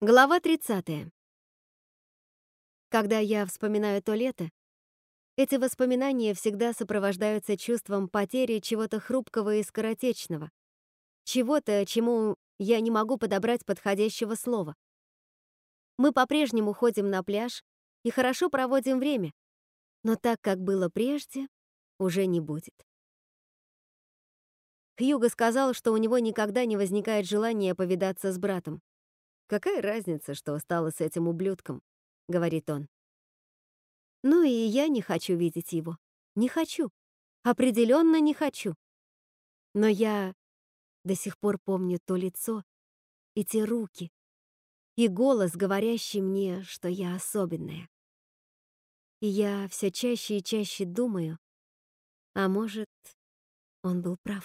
Глава 30. Когда я вспоминаю то лето, эти воспоминания всегда сопровождаются чувством потери чего-то хрупкого и скоротечного, чего-то, чему я не могу подобрать подходящего слова. Мы по-прежнему ходим на пляж и хорошо проводим время, но так, как было прежде, уже не будет. Хьюго сказал, что у него никогда не возникает желания повидаться с братом. «Какая разница, что стало с этим ублюдком?» — говорит он. «Ну и я не хочу видеть его. Не хочу. Определенно не хочу. Но я до сих пор помню то лицо и те руки, и голос, говорящий мне, что я особенная. И я все чаще и чаще думаю, а может, он был прав.